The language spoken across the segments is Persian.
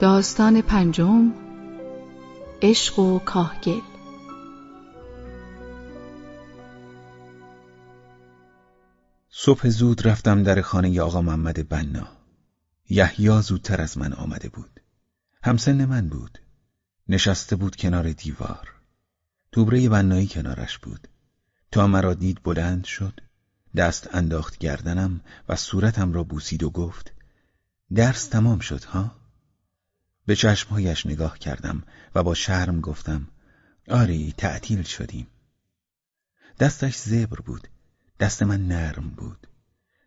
داستان پنجم عشق و کاهگل. صبح زود رفتم در خانه آقا محمد بنا. یحیی زودتر از من آمده بود. همسن من بود. نشسته بود کنار دیوار. توبره بنایی کنارش بود. تا مرا دید بلند شد. دست انداخت گردنم و صورتم را بوسید و گفت درس تمام شد ها؟ به چشمهایش نگاه کردم و با شرم گفتم آری تعطیل شدیم. دستش زبر بود دست من نرم بود.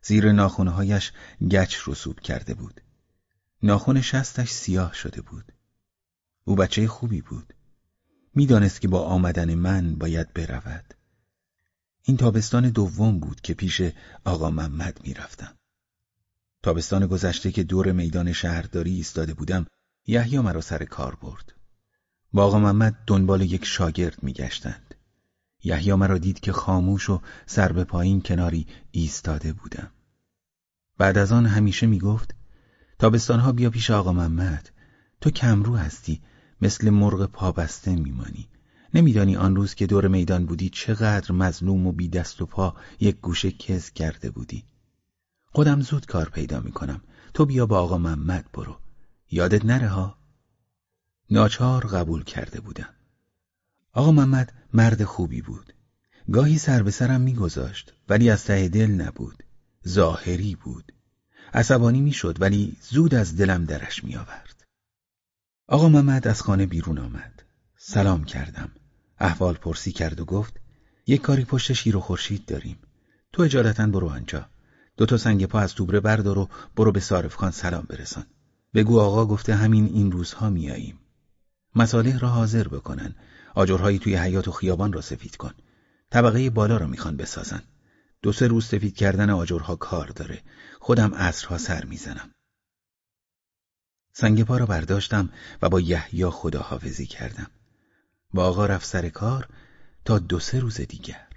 زیر ناخونهایش گچ رسوب کرده بود. ناخون شستش سیاه شده بود. او بچه خوبی بود. می‌دانست که با آمدن من باید برود. این تابستان دوم بود که پیش آقا محمد می‌رفتم. تابستان گذشته که دور میدان شهرداری ایستاده بودم یحیی مرا سر کار برد. با آقا محمد دنبال یک شاگرد میگشتند. یحیی مرا دید که خاموش و سر به پایین کناری ایستاده بودم. بعد از آن همیشه می‌گفت تابستانها بیا پیش آقا محمد. تو کمرو هستی مثل مرغ پابسته میمانی. نمیدانی آن روز که دور میدان بودی چقدر مظلوم و بی دست و پا یک گوشه کز کرده بودی. خودم زود کار پیدا می‌کنم. تو بیا با آقا محمد برو. یادت نره ها؟ ناچار قبول کرده بودم. آقا محمد مرد خوبی بود. گاهی سر به سرم میگذاشت ولی از ته دل نبود. ظاهری بود. عصبانی می‌شد ولی زود از دلم درش میآورد. آقا محمد از خانه بیرون آمد. سلام کردم. احوال پرسی کرد و گفت یک کاری پشت شیر و خورشید داریم. تو اجالتا برو آنجا. دو تا سنگ پا از توبره بردار و برو به صارفخان سلام برسان. بگو آقا گفته همین این روزها میاییم. مصالح را حاضر بکنن. آجرهایی توی حیات و خیابان را سفید کن. طبقه بالا را می‌خوان بسازن. دو سه روز سفید کردن آجرها کار داره. خودم عصرها سر می‌زنم. سنگ پا را برداشتم و با یحیی خداحافظی کردم. با آقا رفت سر کار تا دو سه روز دیگر.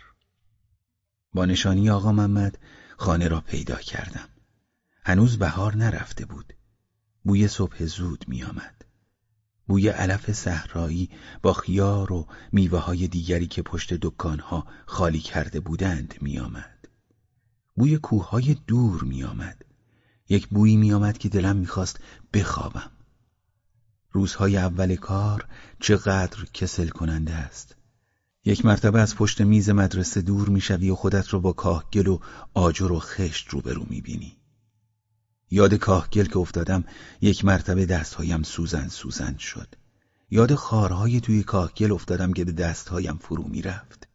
با نشانی آقا محمد خانه را پیدا کردم. هنوز بهار نرفته بود. بوی صبح زود می آمد. بوی علف صحرایی با خیار و میوه های دیگری که پشت دکانها خالی کرده بودند می آمد. بوی کوههای دور می آمد. یک بویی می آمد که دلم می‌خواست بخوابم. روزهای اول کار چقدر کسل کننده است. یک مرتبه از پشت میز مدرسه دور می‌شوی و خودت رو با کاهگل و آجر و خشت روبرو می‌بینی. یاد کاهگل که افتادم یک مرتبه دستهایم سوزن سوزن شد. یاد خارهای توی کاهگل افتادم که به دستهایم فرو می‌رفت.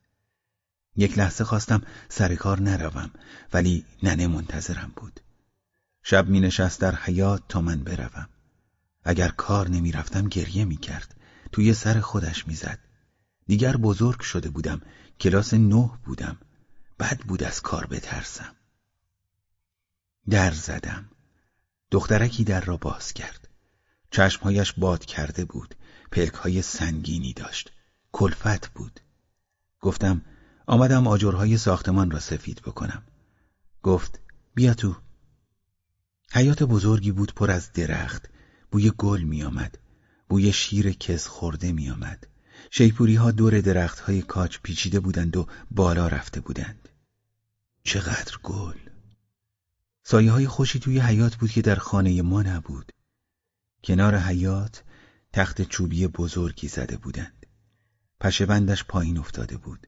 یک لحظه خواستم سر کار نروم ولی ننه منتظرم بود. شب می نشست در حیات تا من بروم. اگر کار نمی‌رفتم گریه می‌کرد. توی سر خودش می‌زد. دیگر بزرگ شده بودم. کلاس نه بودم. بد بود از کار بترسم. در زدم. دخترکی در را باز کرد. چشمهایش باد کرده بود. پلکهای سنگینی داشت. کلفت بود. گفتم آمدم آجرهای ساختمان را سفید بکنم. گفت بیا تو. حیات بزرگی بود پر از درخت. بوی گل می آمد. بوی شیر کس خورده می آمد. ها دور درخت های کاج پیچیده بودند و بالا رفته بودند. چقدر گل. سایه های خوشی توی حیات بود که در خانه ما نبود. کنار حیات تخت چوبی بزرگی زده بودند. پشهبندش پایین افتاده بود.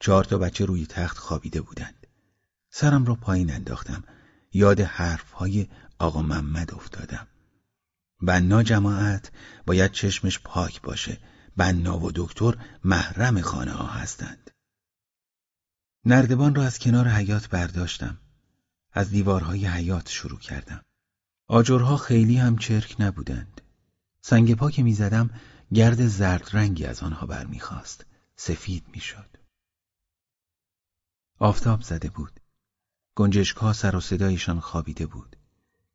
چهار تا بچه روی تخت خوابیده بودند. سرم را پایین انداختم. یاد حرف های آقا محمد افتادم. بنا جماعت باید چشمش پاک باشه. بنا و دکتر محرم خانه ها هستند. نردبان را از کنار حیات برداشتم. از دیوارهای حیات شروع کردم. آجرها خیلی هم چرک نبودند. سنگ پا که می‌زدم گرد زرد رنگی از آنها برمیخواست. سفید می‌شد. آفتاب زده بود. گنجشکها سر و صدایشان خوابیده بود.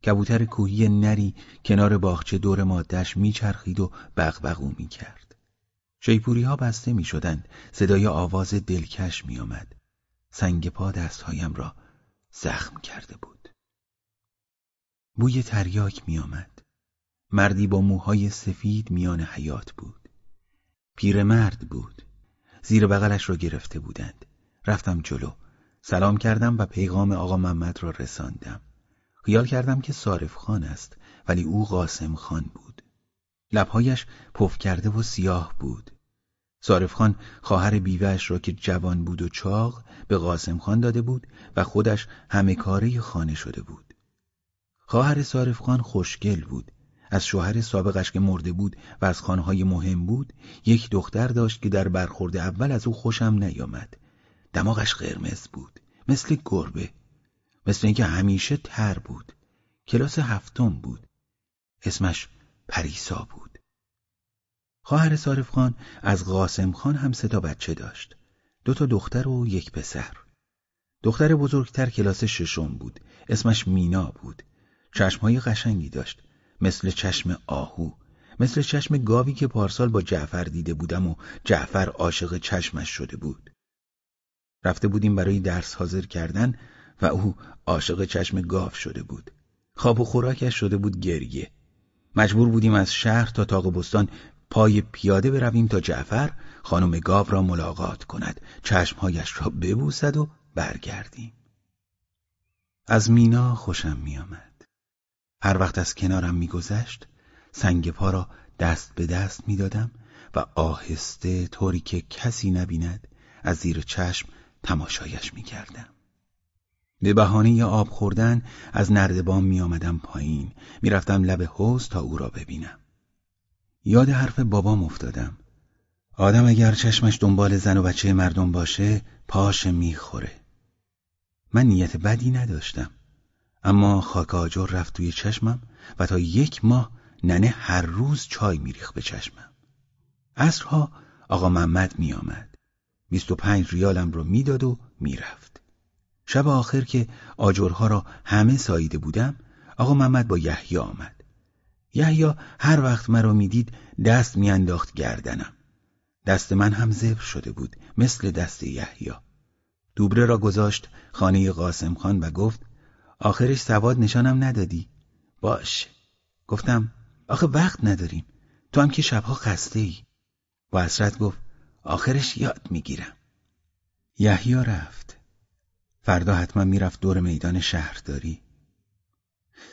کبوتر کوهی نری کنار باغچه دور مادهش میچرخید و بغبغو می‌کرد. شیپوری ها بسته می شدند. صدای آواز دلکش می آمد. سنگ پا دستهایم را زخم کرده بود. بوی تریاک می آمد. مردی با موهای سفید میان حیات بود. پیرمرد بود. زیر بغلش را گرفته بودند. رفتم جلو. سلام کردم و پیغام آقا محمد را رساندم. خیال کردم که صارف خان است ولی او قاسم خان بود. لبهایش پف کرده و سیاه بود. صارف خان خواهر بیوهش را که جوان بود و چاق به قاسم خان داده بود و خودش همه کاره خانه شده بود. خواهر صارف خان خوشگل بود. از شوهر سابقش که مرده بود و از خانهای مهم بود یک دختر داشت که در برخورد اول از او خوشم نیامد. دماغش قرمز بود مثل گربه مثل اینکه همیشه تر بود. کلاس هفتم بود. اسمش پریسا بود. خواهر صارف خان از قاسم خان هم سه تا بچه داشت. دو تا دختر و یک پسر. دختر بزرگتر کلاس ششم بود. اسمش مینا بود. چشمهای قشنگی داشت. مثل چشم آهو. مثل چشم گاوی که پارسال با جعفر دیده بودم و جعفر عاشق چشمش شده بود. رفته بودیم برای درس حاضر کردن و او عاشق چشم گاو شده بود. خواب و خوراکش شده بود گریه. مجبور بودیم از شهر تا تاق بستان پای پیاده برویم تا جعفر خانم گاو را ملاقات کند. چشمهایش را ببوسد و برگردیم. از مینا خوشم میآمد. هر وقت از کنارم میگذشت سنگ پا را دست به دست می‌دادم و آهسته طوری که کسی نبیند از زیر چشم تماشایش می‌کردم. به بهانه آب خوردن از نردبان می آمدم پایین. می‌رفتم لب حوز تا او را ببینم. یاد حرف بابام افتادم. آدم اگر چشمش دنبال زن و بچه مردم باشه پاش می‌خوره. من نیت بدی نداشتم. اما خاک آجر رفت توی چشمم و تا یک ماه ننه هر روز چای میریخ به چشمم. عصرها آقا محمد میآمد. بیست و پنج ریالم رو می‌داد و می‌رفت. شب آخر که آجرها را همه ساییده بودم آقا محمد با یحیی آمد. یحیی هر وقت مرا می‌دید دست میانداخت گردنم. دست من هم زبر شده بود مثل دست یحیی. دوبره را گذاشت خانه قاسم خان و گفت آخرش سواد نشانم ندادی. باش. گفتم آخه وقت نداریم. تو هم که شبها خسته ای با حسرت گفت آخرش یاد می‌گیرم. یحیی رفت. فردا حتما می‌رفت دور میدان شهرداری.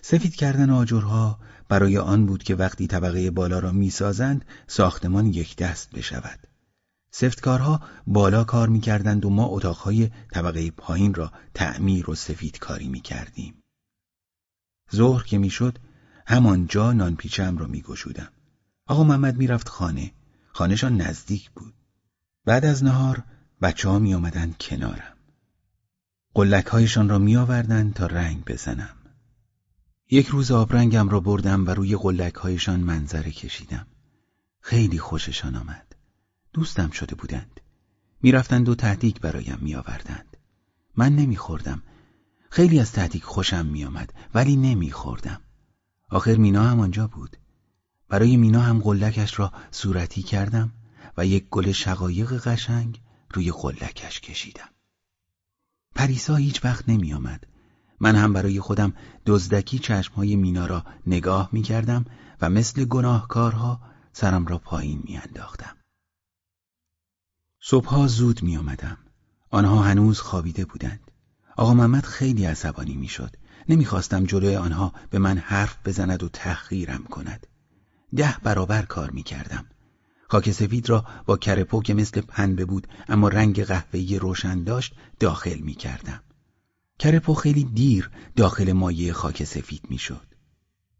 سفید کردن آجرها برای آن بود که وقتی طبقه بالا را می‌سازند ساختمان یک دست بشود. سفتکارها بالا کار می‌کردند و ما اتاقهای طبقه پایین را تعمیر و سفید کاری می‌کردیم. ظهر که می‌شد همانجا نانپیچم را میگشودم. آقا محمد می‌رفت خانه. خانهشان نزدیک بود. بعد از نهار بچه ها می آمدن کنارم. قلک هایشان را می آوردن تا رنگ بزنم. یک روز آبرنگم را بردم و روی قلک هایشان منظره کشیدم. خیلی خوششان آمد. دوستم شده بودند. می‌رفتند و تهدیگ برایم می آوردند من نمیخوردم. خیلی از تهدیگ خوشم میآمد ولی نمیخوردم. آخر مینا هم آنجا بود. برای مینا هم قلکش را صورتی کردم و یک گل شقایق قشنگ روی قلکش کشیدم. پریسا هیچ وقت نمی آمد. من هم برای خودم دزدکی چشمهای مینا را نگاه می کردم و مثل گناهکارها سرم را پایین می انداختم. صبحها زود می آمدم. آنها هنوز خوابیده بودند. آقا محمد خیلی عصبانی می شد. نمی‌خواستم جلوی آنها به من حرف بزند و تحقیرم کند. ده برابر کار می کردم. خاک سفید را با کرپو که مثل پنبه بود اما رنگ قهوه‌ای روشن داشت داخل می کردم. کرپو خیلی دیر داخل مایه خاک سفید می شد.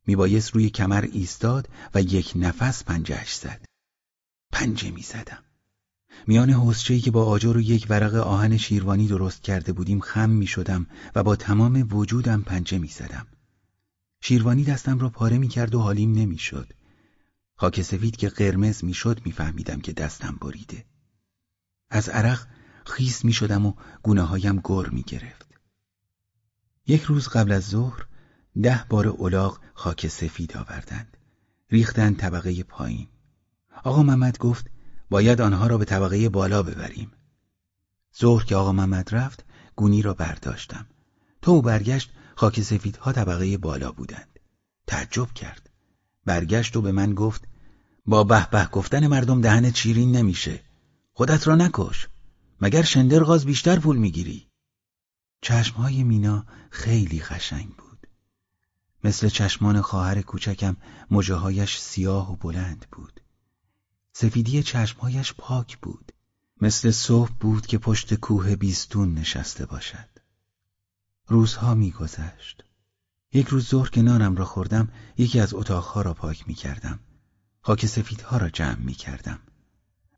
می بایست روی کمر ایستاد و یک نفس پنجهش زد. پنجه می زدم. میان حسچهی که با آجر و یک ورق آهن شیروانی درست کرده بودیم خم می شدم و با تمام وجودم پنجه می زدم. شیروانی دستم را پاره می کرد و حالیم نمی شد. خاک سفید که قرمز می‌شد میفهمیدم که دستم بریده از عرق خیس می شدم و گونه هایم گر می گرفت. یک روز قبل از ظهر ده بار اولاغ خاک سفید آوردند. ریختند طبقه پایین. آقا محمد گفت باید آنها را به طبقه بالا ببریم. ظهر که آقا محمد رفت گونی را برداشتم. تو برگشت خاک سفیدها طبقه بالا بودند. تعجب کرد. برگشت و به من گفت با به به گفتن مردم دهن چیرین نمیشه خودت را نکش مگر شندرغاز بیشتر پول می‌گیری چشمهای مینا خیلی قشنگ بود مثل چشمان خواهر کوچکم مجاهایش سیاه و بلند بود سفیدی چشمهایش پاک بود مثل صبح بود که پشت کوه بیستون نشسته باشد روزها میگذشت یک روز ظهر که نانم را خوردم یکی از اتاقها را پاک می کردم. خاک سفیدها را جمع می کردم.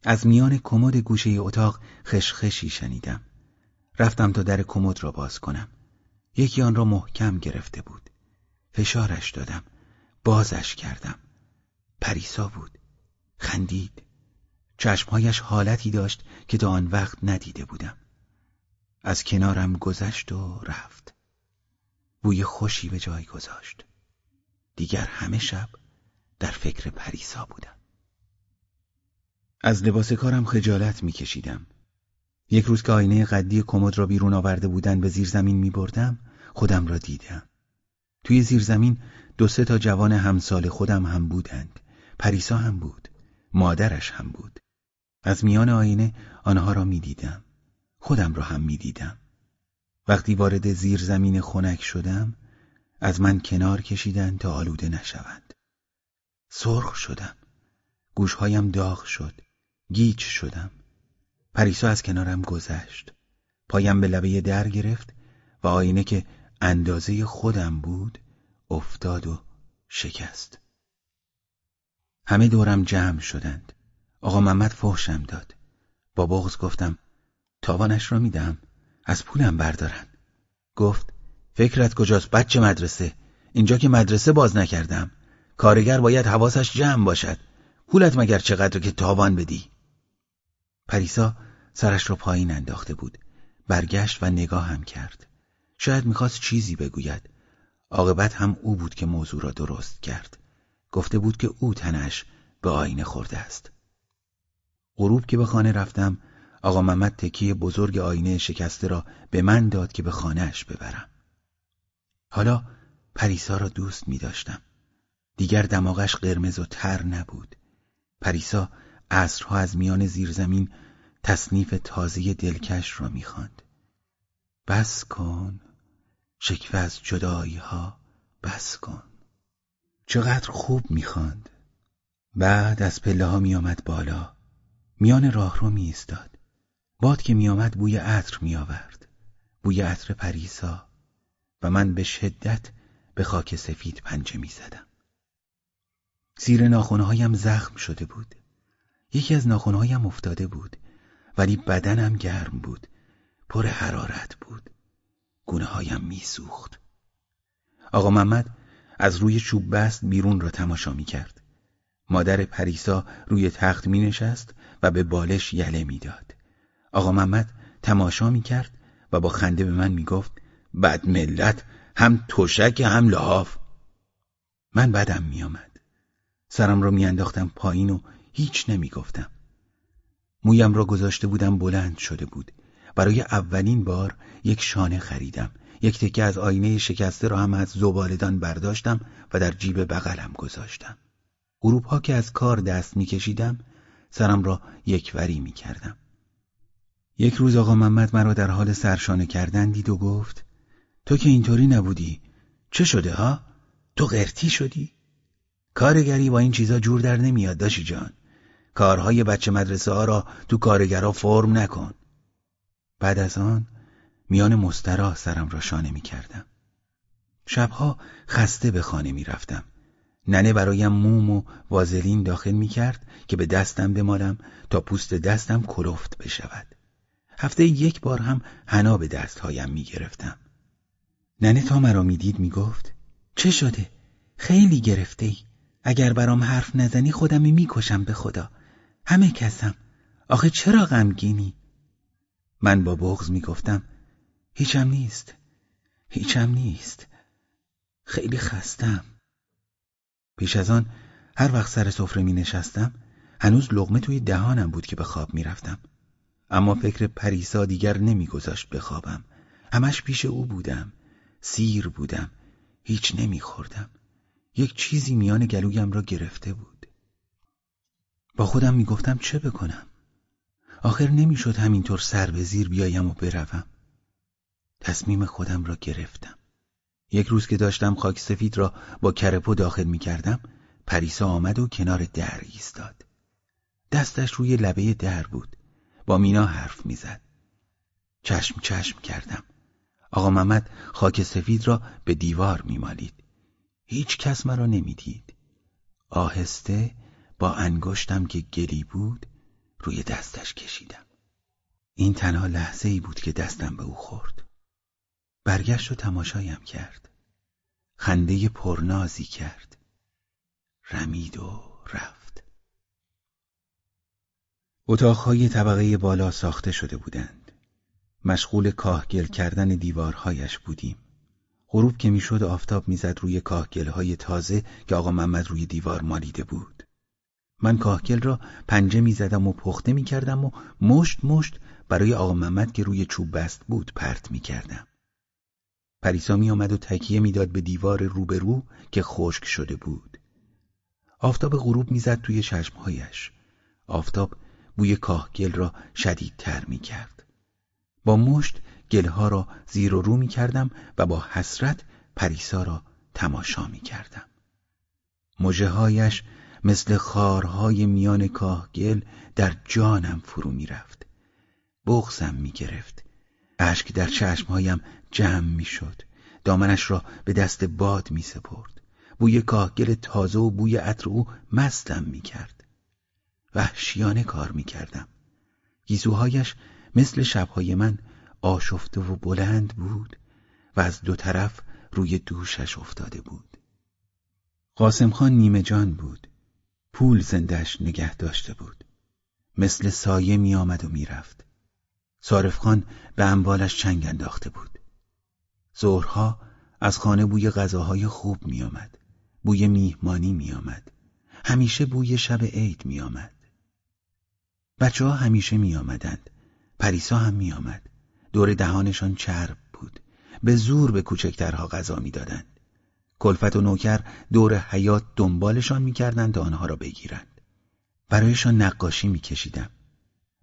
از میان کمد گوشه اتاق خشخشی شنیدم. رفتم تا در کمد را باز کنم. یکی آن را محکم گرفته بود. فشارش دادم. بازش کردم. پریسا بود. خندید. چشمهایش حالتی داشت که تا آن وقت ندیده بودم. از کنارم گذشت و رفت. بوی خوشی به جای گذاشت. دیگر همه شب در فکر پریسا بودم. از لباس کارم خجالت میکشیدم. یک روز که آینه قدی کمد را بیرون آورده بودن به زیر زمین می بردم خودم را دیدم. توی زیر زمین دو سه تا جوان همسال خودم هم بودند. پریسا هم بود. مادرش هم بود. از میان آینه آنها را می دیدم. خودم را هم می دیدم. وقتی وارد زیر زمین خنک شدم از من کنار کشیدن تا آلوده نشوند. سرخ شدم. گوشهایم داغ شد. گیج شدم. پریسا از کنارم گذشت. پایم به لبه در گرفت و آینه که اندازه خودم بود افتاد و شکست. همه دورم جمع شدند. آقا محمد فحشم داد. با بغز گفتم تاوانش را میدم. از پولم بردارن. گفت فکرت کجاست بچه مدرسه اینجا که مدرسه باز نکردم کارگر باید حواسش جمع باشد پولت مگر چقدر که تاوان بدی پریسا سرش را پایین انداخته بود. برگشت و نگاه هم کرد. شاید می‌خواست چیزی بگوید. عاقبت هم او بود که موضوع را درست کرد. گفته بود که او تنش به آینه خورده است. غروب که به خانه رفتم آقا محمد تکیه بزرگ آینه شکسته را به من داد که به خانهش ببرم. حالا پریسا را دوست می داشتم دیگر دماغش قرمز و تر نبود. پریسا عصرها از میان زیرزمین تصنیف تازه دلکش را می‌خواند. بس کن شکوه از جدایی ها بس کن. چقدر خوب می‌خواند. بعد از پله ها میآمد بالا. میان راه رو می ایستاد باد که میآمد بوی عطر میآورد. بوی عطر پریسا. و من به شدت به خاک سفید پنجه می‌زدم. زیر ناخونهایم زخم شده بود. یکی از ناخونهایم افتاده بود ولی بدنم گرم بود. پر حرارت بود. گونه هایم میسوخت. آقا محمد از روی چوب بست بیرون را تماشا می کرد مادر پریسا روی تخت می نشست و به بالش یله می‌داد. آقا محمد تماشا می کرد و با خنده به من می گفت بد ملت هم تشک هم لحاف. من بدم می آمد. سرم را میانداختم پایین و هیچ نمی گفتم. مویم را گذاشته بودم بلند شده بود. برای اولین بار یک شانه خریدم. یک تکه از آینه شکسته را هم از زبالدان برداشتم و در جیب بغلم گذاشتم. غروب ها که از کار دست میکشیدم سرم را یکوری می‌کردم. یک روز آقا محمد مرا در حال سرشانه کردن دید و گفت تو که اینطوری نبودی چه شده ها؟ تو قرتی شدی؟ کارگری با این چیزا جور در نمیاد داشی جان کارهای بچه مدرسه ها را تو کارگرها فرم نکن. بعد از آن میان مسترا سرم را شانه می کردم. شبها خسته به خانه می رفتم. ننه برایم موم و وازلین داخل می کرد که به دستم بمالم تا پوست دستم کلفت بشود. هفته یک بار هم حنا به دستهایم می گرفتم. ننه تا مرا می‌دید می‌گفت چه شده؟ خیلی گرفته ای. اگر برام حرف نزنی خودمی می‌کشم به خدا. همه کسم. آخه چرا غمگینی؟ من با بغز می‌گفتم هیچم نیست. هیچم نیست. خیلی خستم. پیش از آن هر وقت سر سفره می نشستم هنوز لغمه توی دهانم بود که به خواب می رفتم. اما فکر پریسا دیگر نمیگذاشت بخوابم همش پیش او بودم. سیر بودم. هیچ نمیخوردم. یک چیزی میان گلویم را گرفته بود. با خودم می‌گفتم چه بکنم؟ آخر نمی‌شد همینطور سر به زیر بیایم و بروم. تصمیم خودم را گرفتم. یک روز که داشتم خاک سفید را با کرپو داخل می کردم پریسا آمد و کنار در ایستاد. دستش روی لبه در بود. با مینا حرف می‌زد. چشم چشم کردم. آقا محمد خاک سفید را به دیوار میمالید. هیچ کس مرا نمی‌دید. آهسته با انگشتم که گلی بود روی دستش کشیدم. این تنها لحظه ای بود که دستم به او خورد. برگشت و تماشایم کرد. خنده پرنازی کرد. رمید و رفت. اتاقهای طبقه بالا ساخته شده بودند. مشغول کاهگل کردن دیوارهایش بودیم. غروب که می‌شد آفتاب می‌زد روی کاهگلهای تازه که آقا محمد روی دیوار مالیده بود. من کاهگل را پنجه می‌زدم و پخته می‌کردم و مشت مشت برای آقا محمد که روی چوب بست بود پرت می‌کردم. پریسا می آمد و تکیه می‌داد به دیوار روبرو که خشک شده بود. آفتاب غروب می‌زد توی چشمهایش. آفتاب بوی کاهگل را شدیدتر می کرد با مشت گلها را زیر و رو می کردم و با حسرت پریسا را تماشا می کردم مثل خارهای میان کاهگل در جانم فرو می رفت بغزم می گرفت اشک در چشمهایم جمع می شد دامنش را به دست باد می سپرد بوی کاهگل تازه و بوی عطر او مستم می کرد وحشیانه کار می کردم گیزوهایش مثل شبهای من آشفته و بلند بود و از دو طرف روی دوشش افتاده بود. قاسم خان نیمه جان بود. پول زندش نگه داشته بود. مثل سایه می آمد و می رفت صارف خان به اموالش چنگ انداخته بود. ظهرها از خانه بوی غذاهای خوب می آمد بوی میهمانی می آمد همیشه بوی شب عید می آمد بچه ها همیشه می آمدند پریسا هم می آمد دور دهانشان چرب بود. به زور به کوچکترها غذا می‌دادند. کلفت و نوکر دور حیات دنبالشان می‌کردند تا آنها را بگیرند. برایشان نقاشی میکشیدم.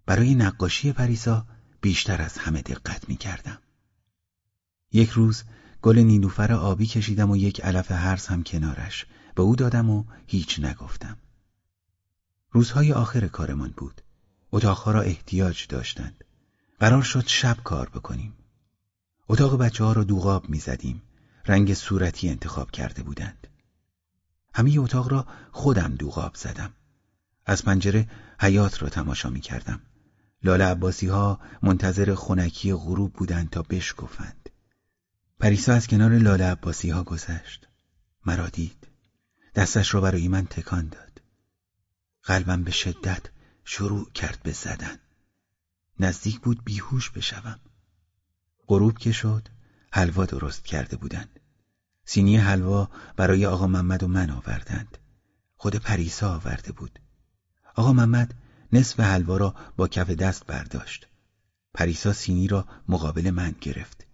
برای نقاشی پریسا بیشتر از همه دقت می‌کردم. یک روز گل نیلوفر آبی کشیدم و یک علف هرز هم کنارش به او دادم و هیچ نگفتم. روزهای آخر کارمان بود. اتاقها را احتیاج داشتند. قرار شد شب کار بکنیم. اتاق بچه ها را دوغاب می زدیم رنگ صورتی انتخاب کرده بودند. همه اتاق را خودم دوغاب زدم. از پنجره حیات را تماشا می کردم. لاله عباسی ها منتظر خونکی غروب بودند تا بشکفند. پریسا از کنار لاله عباسی ها گذشت. مرا دید. دستش را برای من تکان داد. قلبم به شدت شروع کرد به زدن. نزدیک بود بیهوش بشوم. غروب که شد حلوا درست کرده بودند. سینی حلوا برای آقا محمد و من آوردند. خود پریسا آورده بود. آقا محمد نصف حلوا را با کف دست برداشت. پریسا سینی را مقابل من گرفت.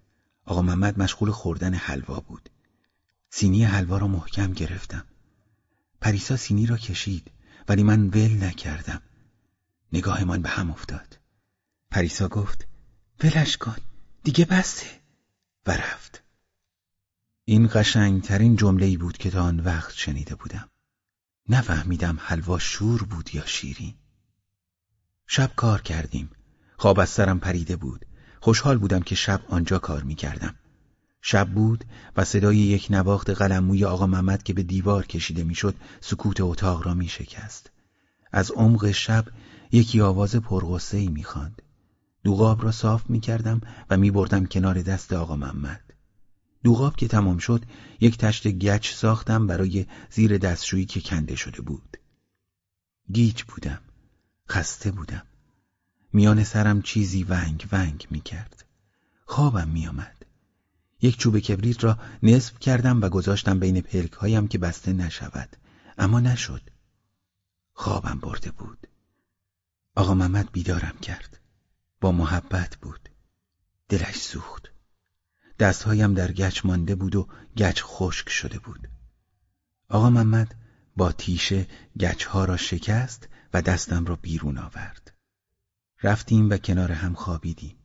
آقا محمد مشغول خوردن حلوا بود. سینی حلوا را محکم گرفتم. پریسا سینی را کشید ولی من ول نکردم. نگاهمان به هم افتاد. پریسا گفت ولش کن دیگه بسته. و رفت. این قشنگترین جمله ای بود که تا آن وقت شنیده بودم نفهمیدم حلوا شور بود یا شیرین شب کار کردیم خواب از سرم پریده بود خوشحال بودم که شب آنجا کار می کردم. شب بود و صدای یک نواخت قلموی آقا محمد که به دیوار کشیده می‌شد سکوت اتاق را می شکست. از عمق شب یکی آواز پرغصه ای می خاند. دوغاب را صاف می کردم و می بردم کنار دست آقا محمد. دوغاب که تمام شد یک تشت گچ ساختم برای زیر دستشویی که کنده شده بود. گیج بودم. خسته بودم. میان سرم چیزی ونگ ونگ می کرد. خوابم می آمد. یک چوب کبریت را نصف کردم و گذاشتم بین پلک هایم که بسته نشود. اما نشد. خوابم برده بود. آقا محمد بیدارم کرد. با محبت بود دلش سوخت دستهایم در گچ مانده بود و گچ خشک شده بود آقا محمد با تیشه گچها را شکست و دستم را بیرون آورد. رفتیم و کنار هم خوابیدیم.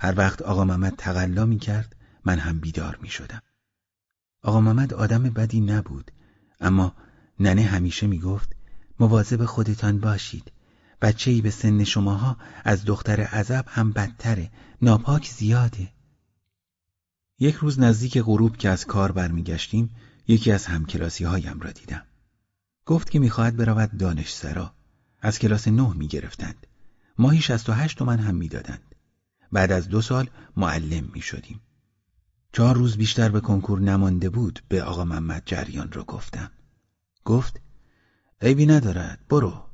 هر وقت آقا محمد تقلا می کرد من هم بیدار می شدم. آقا محمد آدم بدی نبود اما ننه همیشه می گفت مواظب خودتان باشید بچه ای به سن شماها از دختر عذب هم بدتره ناپاک زیاده یک روز نزدیک غروب که از کار برمیگشتیم یکی از همکلاسی هایم را دیدم. گفت که می‌خواهد برود دانشسرا از کلاس نه می‌گرفتند. ماهی شست و هشت تومن هم می‌دادند. بعد از دو سال معلم می‌شدیم. چهار روز بیشتر به کنکور نمانده بود به آقا محمد جریان را گفتم. گفت عیبی ندارد برو.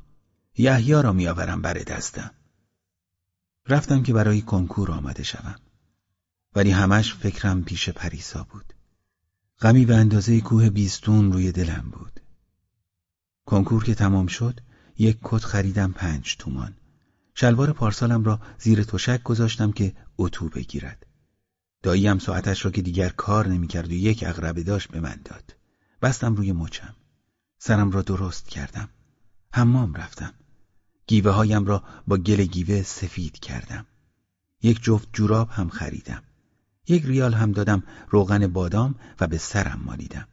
یحیی را میآورم بر دستم. رفتم که برای کنکور آمده شوم. ولی همش فکرم پیش پریسا بود. غمی به اندازه کوه بیستون روی دلم بود. کنکور که تمام شد یک کت خریدم پنج تومان. شلوار پارسالم را زیر تشک گذاشتم که اتو بگیرد. داییم ساعتش را که دیگر کار نمی‌کرد و یک اغربه داشت به من داد. بستم روی مچم. سرم را درست کردم. حمام رفتم. گیوه هایم را با گل گیوه سفید کردم. یک جفت جوراب هم خریدم. یک ریال هم دادم روغن بادام و به سرم مالیدم.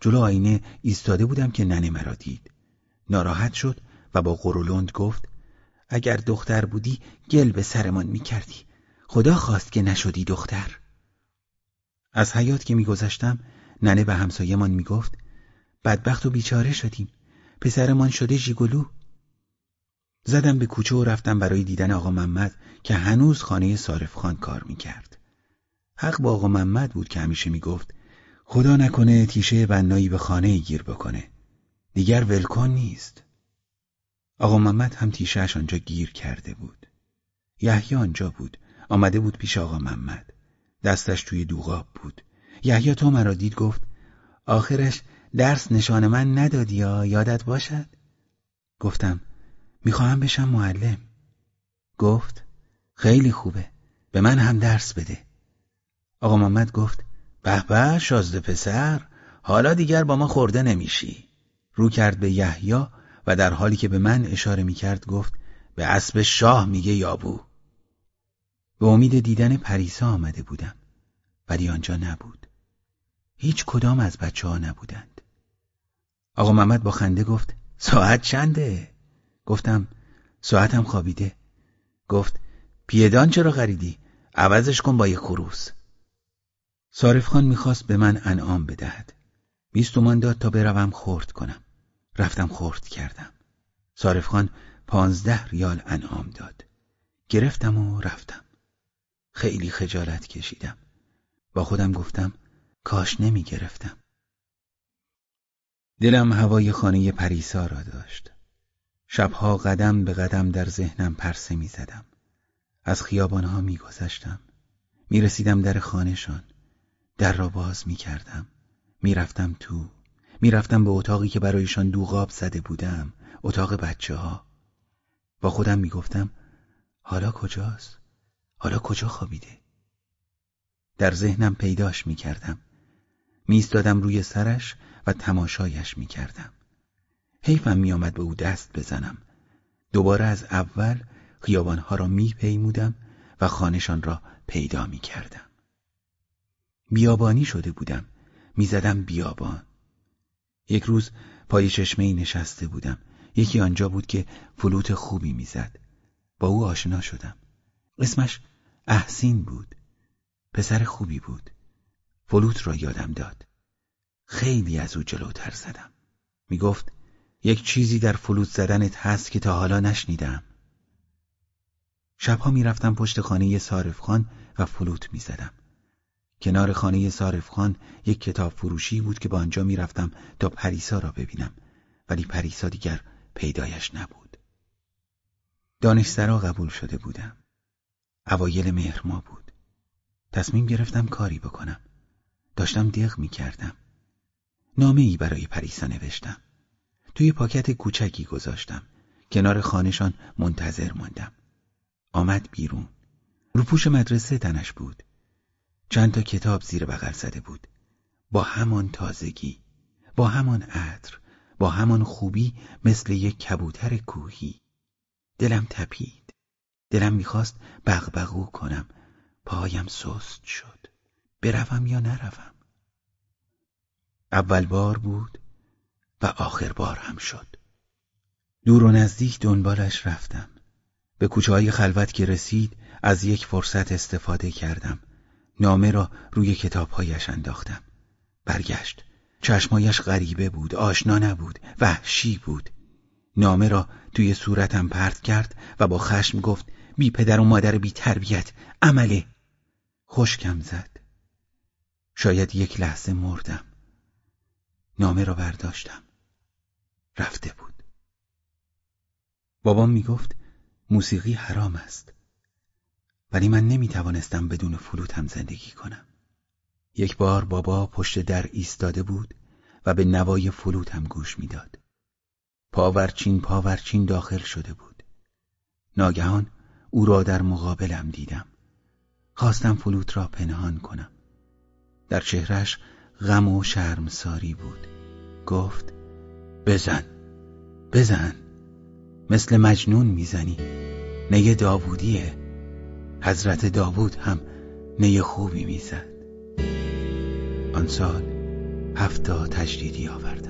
جلو آینه ایستاده بودم که ننه مرا دید. ناراحت شد و با قرولند گفت اگر دختر بودی گل به سرمان می‌کردی. خدا خواست که نشدی دختر. از حیات که میگذشتم ننه به همسایمان می‌گفت بدبخت و بیچاره شدیم. پسرمان شده ژیگولو زدم به کوچه و رفتم برای دیدن آقا محمد که هنوز خانه صارف خان کار می‌کرد. حق با آقا محمد بود که همیشه می‌گفت خدا نکنه تیشه بنایی به خانه گیر بکنه دیگر ولکن نیست. آقا محمد هم تیشهش آنجا گیر کرده بود. یحیی آنجا بود آمده بود پیش آقا محمد. دستش توی دوغاب بود. یحیی تو مرا دید گفت آخرش درس نشان من ندادی یا؟ یادت باشد؟ گفتم می‌خواهم بشم معلم. گفت خیلی خوبه به من هم درس بده. آقا محمد گفت به به شازده پسر حالا دیگر با ما خورده نمیشی. رو کرد به یحیی و در حالی که به من اشاره می‌کرد گفت به اسب شاه میگه یابو. به امید دیدن پریسا آمده بودم ولی آنجا نبود. هیچ کدام از بچه ها نبودند. آقا محمد با خنده گفت ساعت چنده؟ گفتم ساعتم خوابیده. گفت پیدان چرا خریدی؟ عوضش کن با یک خروس. صارف خان می‌خواست به من انعام بدهد. بیست تومان داد تا بروم خورد کنم. رفتم خورد کردم. صارف خان پانزده ریال انعام داد. گرفتم و رفتم. خیلی خجالت کشیدم. با خودم گفتم کاش نمی گرفتم دلم هوای خانه پریسا را داشت. شبها قدم به قدم در ذهنم پرسه می زدم از خیابانها می گذشتم می رسیدم در خانهشان. در را باز می کردم می رفتم تو. می رفتم به اتاقی که برایشان دوغاب زده بودم اتاق بچه ها با خودم می گفتم حالا کجاست؟ حالا کجا خوابیده؟ در ذهنم پیداش می کردم می روی سرش و تماشایش می کردم حیفم می آمد به او دست بزنم. دوباره از اول خیابانها را می پیمودم و خانشان را پیدا می کردم بیابانی شده بودم. می‌زدم بیابان. یک روز پای چشمه نشسته بودم. یکی آنجا بود که فلوت خوبی می‌زد. با او آشنا شدم. اسمش احسین بود. پسر خوبی بود. فلوت را یادم داد. خیلی از او جلوتر زدم. می‌گفت یک چیزی در فلوت زدنت هست که تا حالا نشنیدم. شبها می‌رفتم پشت خانه صارف خان و فلوت می‌زدم. کنار خانه صارف خان یک کتاب فروشی بود که با آنجا می‌رفتم تا پریسا را ببینم ولی پریسا دیگر پیدایش نبود. دانشسرا قبول شده بودم. اوایل مهر ما بود. تصمیم گرفتم کاری بکنم. داشتم دق می کردم نامه ای برای پریسا نوشتم. توی پاکت کوچکی گذاشتم. کنار خانهشان منتظر ماندم. آمد بیرون. روپوش مدرسه تنش بود. چند تا کتاب زیر بغل زده بود. با همان تازگی با همان عطر با همان خوبی مثل یک کبوتر کوهی. دلم تپید. دلم می‌خواست بغبغو کنم. پایم سست شد. بروم یا نروم؟ اول بار بود و آخر بار هم شد. دور و نزدیک دنبالش رفتم. به کوچه های خلوت که رسید از یک فرصت استفاده کردم. نامه را روی کتابهایش انداختم. برگشت. چشمایش غریبه بود آشنا نبود وحشی بود. نامه را توی صورتم پرت کرد و با خشم گفت بی پدر و مادر بی تربیت عمله. خشکم زد. شاید یک لحظه مردم. نامه را برداشتم. رفته بود. بابام می‌گفت موسیقی حرام است. ولی من نمی توانستم بدون فلوتم زندگی کنم یک بار بابا پشت در ایستاده بود و به نوای فلوتم گوش می‌داد. پاورچین پاورچین داخل شده بود. ناگهان او را در مقابلم دیدم. خواستم فلوت را پنهان کنم. در چهرش غم و شرمساری بود. گفت بزن بزن مثل مجنون می‌زنی نی داوودیه حضرت داوود هم نی خوبی می‌زد. آن سال هفتا تجدیدی آوردم.